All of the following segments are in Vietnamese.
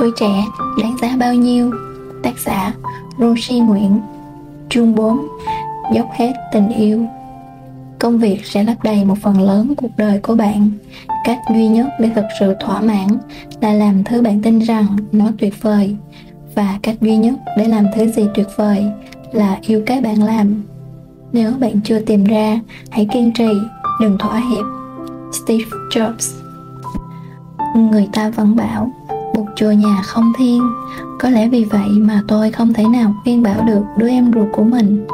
Tuổi trẻ đáng giá bao nhiêu? Tác giả Roshi Nguyễn Chương 4 Dốc hết tình yêu. Công việc sẽ lấp đầy một phần lớn cuộc đời của bạn. Cách duy nhất để thực sự thỏa mãn là làm thứ bạn tin rằng nó tuyệt vời. Và cách duy nhất để làm thứ gì tuyệt vời là yêu cái bạn làm. Nếu bạn chưa tìm ra, hãy kiên trì, đừng thỏa hiệp. Steve Jobs. Người ta vẫn bảo một chùa nhà không thiên. Có lẽ vì vậy mà tôi không thể nào khuyên bảo được đứa em ruột của mình.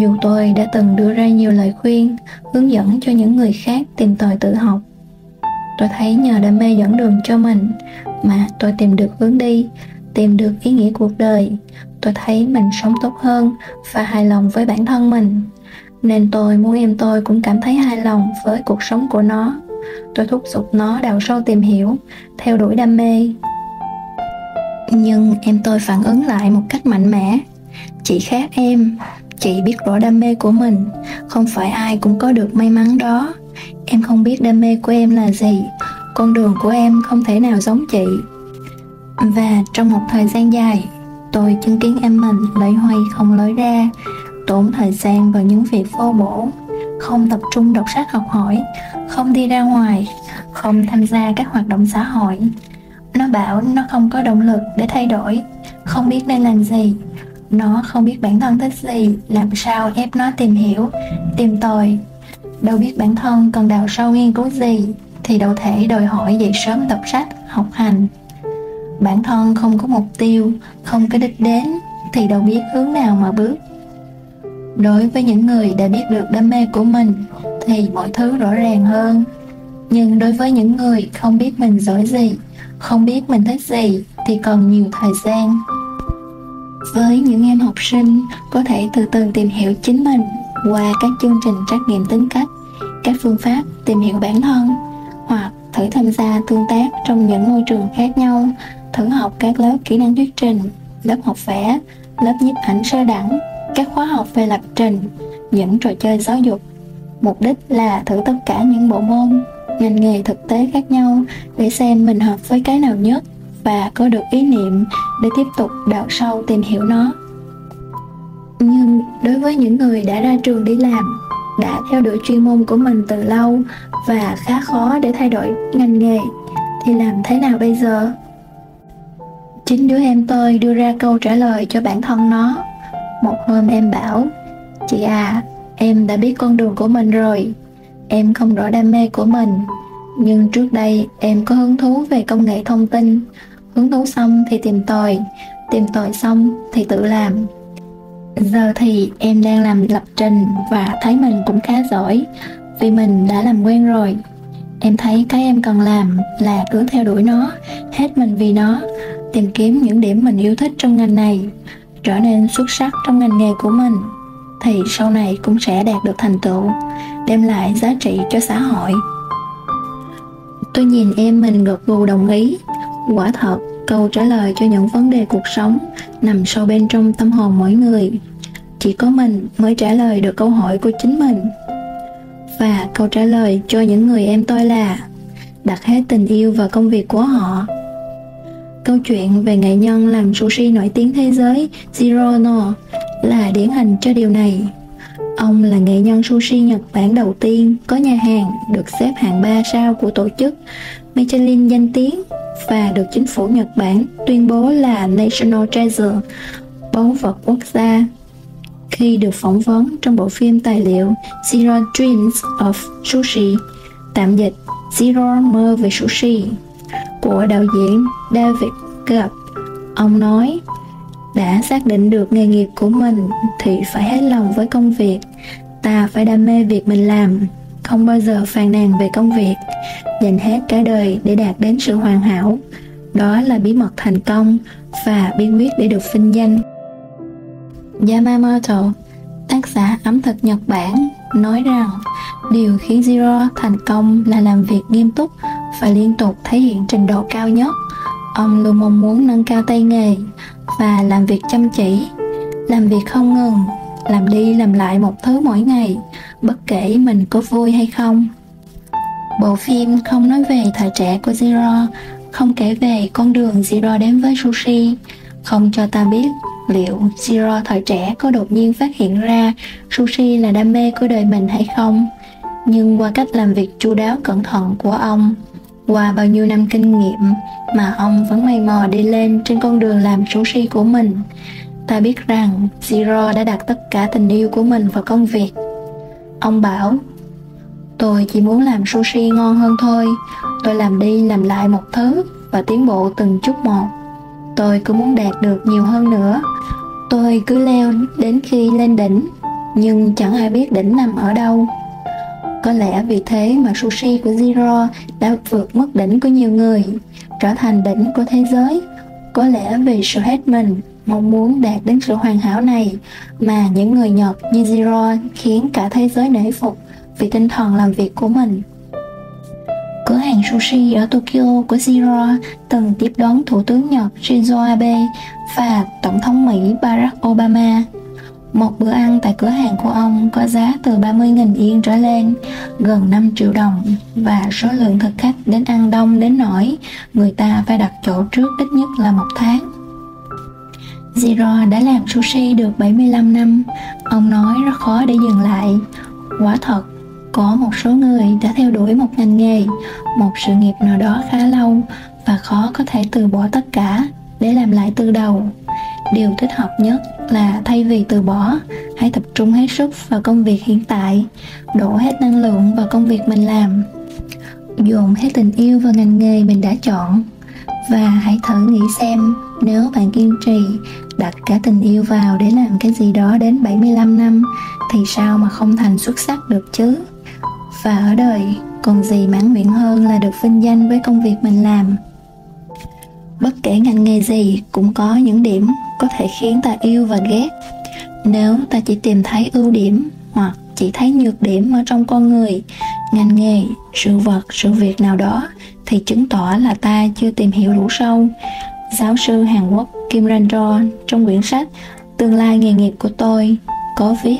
Dù tôi đã từng đưa ra nhiều lời khuyên, hướng dẫn cho những người khác tìm tòi tự học, tôi thấy nhờ đam mê dẫn đường cho mình mà tôi tìm được hướng đi, tìm được ý nghĩa cuộc đời. Tôi thấy mình sống tốt hơn và hài lòng với bản thân mình, nên tôi muốn em tôi cũng cảm thấy hài lòng với cuộc sống của nó. Tôi thúc giục nó đào sâu tìm hiểu, theo đuổi đam mê nhưng em tôi phản ứng lại một cách mạnh mẽ. Chị khác em. Chị biết rõ đam mê của mình. Không phải ai cũng có được may mắn đó. Em không biết đam mê của em là gì. Con đường của em không thể nào giống chị. Và trong một thời gian dài, tôi chứng kiến em mình lấy hoay không lối ra, tốn thời gian vào những việc vô bổ. Không tập trung đọc sách học hỏi, không đi ra ngoài, không tham gia các hoạt động xã hội nó bảo nó không có động lực để thay đổi, không biết nên làm gì. Nó không biết bản thân thích gì, làm sao ép nó tìm hiểu, tìm tòi. Đâu biết bản thân cần đào sâu nghiên cứu gì, thì đâu thể đòi hỏi dậy sớm đọc sách, học hành. Bản thân không có mục tiêu, không có đích đến, thì đâu biết hướng nào mà bước. Đối với những người đã biết được đam mê của mình, thì mọi thứ rõ ràng hơn nhưng đối với những người không biết mình giỏi gì, không biết mình thích gì, thì còn nhiều thời gian. Với những em học sinh, có thể từ từ tìm hiểu chính mình qua các chương trình trắc nghiệm tính cách, các phương pháp tìm hiểu bản thân, hoặc thử tham gia tương tác trong những môi trường khác nhau, thử học các lớp kỹ năng thuyết trình, lớp học vẽ, lớp nhiếp ảnh sơ đẳng, các khóa học về lập trình, những trò chơi giáo dục. Mục đích là thử tất cả những bộ môn ngành nghề thực tế khác nhau để xem mình hợp với cái nào nhất và có được ý niệm để tiếp tục đào sâu tìm hiểu nó. Nhưng đối với những người đã ra trường đi làm, đã theo đuổi chuyên môn của mình từ lâu và khá khó để thay đổi ngành nghề, thì làm thế nào bây giờ? Chính đứa em tôi đưa ra câu trả lời cho bản thân nó. Một hôm em bảo, chị à em đã biết con đường của mình rồi em không rõ đam mê của mình. Nhưng trước đây em có hứng thú về công nghệ thông tin. Hứng thú xong thì tìm tòi. Tìm tòi xong thì tự làm. Giờ thì em đang làm lập trình và thấy mình cũng khá giỏi, vì mình đã làm quen rồi. Em thấy cái em cần làm là cứ theo đuổi nó, hết mình vì nó, tìm kiếm những điểm mình yêu thích trong ngành này, trở nên xuất sắc trong ngành nghề của mình thì sau này cũng sẽ đạt được thành tựu, đem lại giá trị cho xã hội. Tôi nhìn em mình gật gù đồng ý. Quả thật, câu trả lời cho những vấn đề cuộc sống nằm sâu bên trong tâm hồn mỗi người. Chỉ có mình mới trả lời được câu hỏi của chính mình. Và câu trả lời cho những người em tôi là, đặt hết tình yêu vào công việc của họ. Câu chuyện về nghệ nhân làm sushi nổi tiếng thế giới Zero No là điển hình cho điều này Ông là nghệ nhân sushi Nhật Bản đầu tiên có nhà hàng được xếp hạng 3 sao của tổ chức Michelin danh tiếng và được chính phủ Nhật Bản tuyên bố là National Treasure, báu vật quốc gia. Khi được phỏng vấn trong bộ phim tài liệu Zero Dreams of Sushi, tạm dịch Zero Mơ về Sushi, của đạo diễn David Gap, ông nói đã xác định được nghề nghiệp của mình thì phải hết lòng với công việc. Ta phải đam mê việc mình làm, không bao giờ phàn nàn về công việc. Dành hết cả đời để đạt đến sự hoàn hảo. Đó là bí mật thành công và bí quyết để được vinh danh. Yamamoto, tác giả ẩm thực Nhật Bản, nói rằng điều khiến Zero thành công là làm việc nghiêm túc và liên tục thể hiện trình độ cao nhất. Ông luôn mong muốn nâng cao tay nghề và làm việc chăm chỉ. Làm việc không ngừng. Làm đi làm lại một thứ mỗi ngày bất kể mình có vui hay không. Bộ phim không nói về thời trẻ của zero không kể về con đường Zero đến với sushi, không cho ta biết liệu Zero thời trẻ có đột nhiên phát hiện ra sushi là đam mê của đời mình hay không. Nhưng qua cách làm việc chu đáo cẩn thận của ông, qua bao nhiêu năm kinh nghiệm mà ông vẫn mày mò đi lên trên con đường làm sushi của mình, ta biết rằng Zero đã đặt tất cả tình yêu của mình vào công việc. Ông bảo, tôi chỉ muốn làm sushi ngon hơn thôi, tôi làm đi làm lại một thứ và tiến bộ từng chút một. Tôi cũng muốn đạt được nhiều hơn nữa. Tôi cứ leo đến khi lên đỉnh, nhưng chẳng ai biết đỉnh nằm ở đâu. Có lẽ vì thế mà sushi của Zero đã vượt mức đỉnh của nhiều người, trở thành đỉnh của thế giới. Có lẽ vì sự hết mình, mong muốn đạt đến sự hoàn hảo này mà những người Nhật như Zero khiến cả thế giới nể phục vì tinh thần làm việc của mình. Cửa hàng sushi ở Tokyo của Zero từng tiếp đón Thủ tướng Nhật Shinzo Abe và Tổng thống Mỹ Barack Obama. Một bữa ăn tại cửa hàng của ông có giá từ 30.000 yên trở lên, gần 5 triệu đồng và số lượng thực khách đến ăn đông đến nỗi người ta phải đặt chỗ trước ít nhất là một tháng. Zero đã làm sushi được 75 năm, ông nói rất khó để dừng lại. Quả thật, có một số người đã theo đuổi một ngành nghề một sự nghiệp nào đó khá lâu và khó có thể từ bỏ tất cả để làm lại từ đầu điều thích hợp nhất là thay vì từ bỏ, hãy tập trung hết sức vào công việc hiện tại, đổ hết năng lượng vào công việc mình làm. Dồn hết tình yêu vào ngành nghề mình đã chọn. Và hãy thử nghĩ xem, nếu bạn kiên trì, đặt cả tình yêu vào để làm cái gì đó đến 75 năm, thì sao mà không thành xuất sắc được chứ? và ở đời, còn gì mãn nguyện hơn là được vinh danh với công việc mình làm? Bất kể ngành nghề gì cũng có những điểm có thể khiến ta yêu và ghét. Nếu ta chỉ tìm thấy ưu điểm hoặc chỉ thấy nhược điểm ở trong con người, ngành nghề, sự vật, sự việc nào đó thì chứng tỏ là ta chưa tìm hiểu đủ sâu. Giáo sư hàn quốc kim ranjo trong quyển sách tương lai nghề nghiệp của tôi có viết,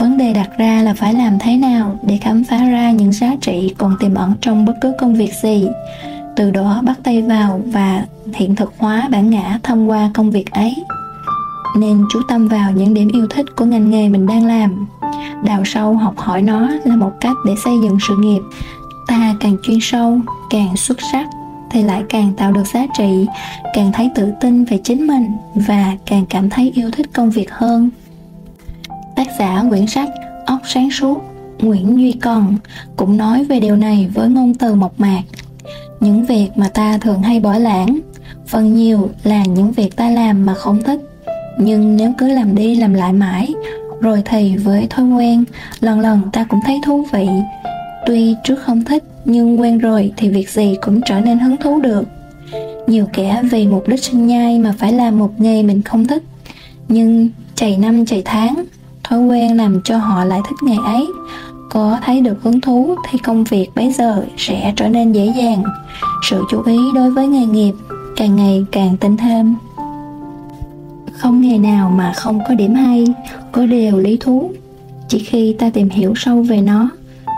vấn đề đặt ra là phải làm thế nào để khám phá ra những giá trị còn tiềm ẩn trong bất cứ công việc gì từ đó bắt tay vào và hiện thực hóa bản ngã thông qua công việc ấy. Nên chú tâm vào những điểm yêu thích của ngành nghề mình đang làm. Đào sâu học hỏi nó là một cách để xây dựng sự nghiệp. Ta càng chuyên sâu, càng xuất sắc, thì lại càng tạo được giá trị, càng thấy tự tin về chính mình và càng cảm thấy yêu thích công việc hơn. Tác giả quyển sách Óc sáng suốt, Nguyễn Duy Cần cũng nói về điều này với ngôn từ mộc mạc. Những việc mà ta thường hay bỏ lãng, phần nhiều là những việc ta làm mà không thích. Nhưng nếu cứ làm đi làm lại mãi, rồi thì với thói quen, lần lần ta cũng thấy thú vị. Tuy trước không thích, nhưng quen rồi thì việc gì cũng trở nên hứng thú được. Nhiều kẻ vì mục đích sinh nhai mà phải làm một nghề mình không thích. Nhưng chạy năm chạy tháng, thói quen làm cho họ lại thích nghề ấy có thấy được hứng thú thì công việc bây giờ sẽ trở nên dễ dàng. Sự chú ý đối với nghề nghiệp càng ngày càng tinh thêm. Không nghề nào mà không có điểm hay, có điều lý thú. Chỉ khi ta tìm hiểu sâu về nó,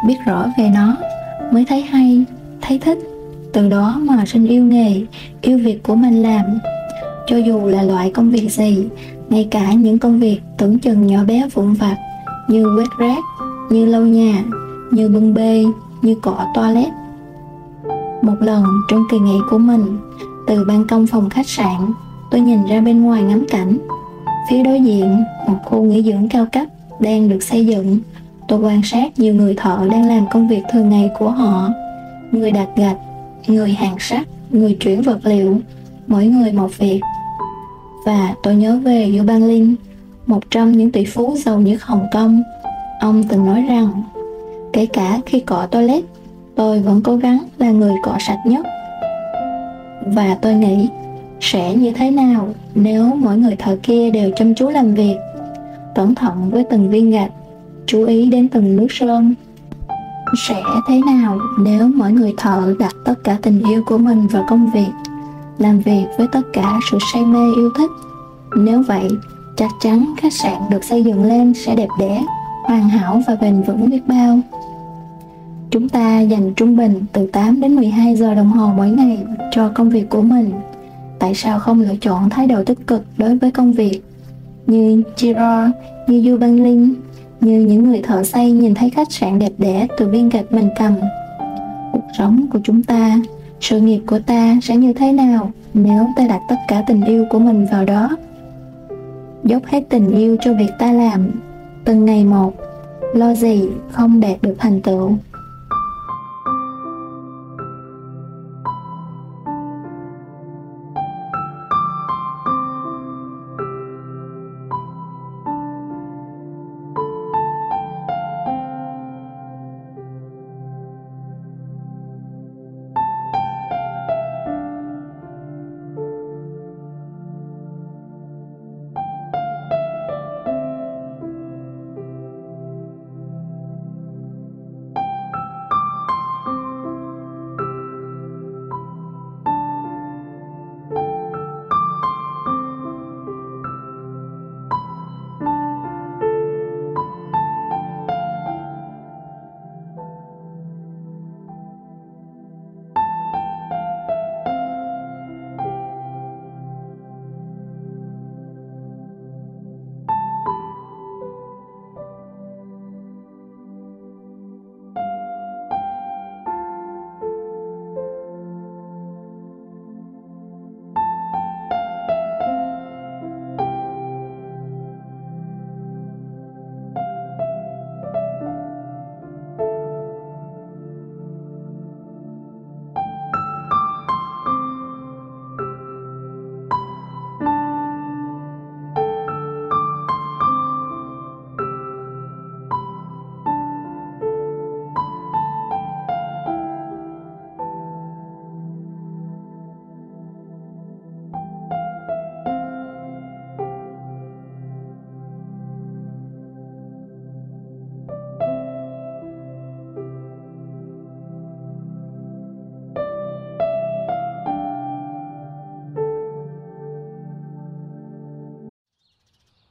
biết rõ về nó, mới thấy hay, thấy thích. Từ đó mà sinh yêu nghề, yêu việc của mình làm. Cho dù là loại công việc gì, ngay cả những công việc tưởng chừng nhỏ bé vụn vặt như quét rác như lau nhà như bưng bê như cỏ toilet. Một lần trong kỳ nghỉ của mình từ ban công phòng khách sạn tôi nhìn ra bên ngoài ngắm cảnh. Phía đối diện một khu nghỉ dưỡng cao cấp đang được xây dựng. Tôi quan sát nhiều người thợ đang làm công việc thường ngày của họ. Người đặt gạch người hàng sắt người chuyển vật liệu mỗi người một việc. Và tôi nhớ về Yu Ban Linh, một trong những tỷ phú giàu nhất Hồng Kông. Ông từng nói rằng, kể cả khi cọ toilet, tôi vẫn cố gắng là người cọ sạch nhất. Và tôi nghĩ, sẽ như thế nào nếu mỗi người thợ kia đều chăm chú làm việc, cẩn thận với từng viên gạch, chú ý đến từng nước sơn. Sẽ thế nào nếu mỗi người thợ đặt tất cả tình yêu của mình vào công việc làm việc với tất cả sự say mê yêu thích nếu vậy chắc chắn khách sạn được xây dựng lên sẽ đẹp đẽ hoàn hảo và bền vững biết bao Chúng ta dành trung bình từ 8 đến 12 giờ đồng hồ mỗi ngày cho công việc của mình. Tại sao không lựa chọn thái độ tích cực đối với công việc? Như Giro, như Du Bang Linh, như những người thợ xây nhìn thấy khách sạn đẹp đẽ từ viên gạch mình cầm. Cuộc sống của chúng ta, sự nghiệp của ta sẽ như thế nào nếu ta đặt tất cả tình yêu của mình vào đó? Dốc hết tình yêu cho việc ta làm, từng ngày một, lo gì không đạt được thành tựu.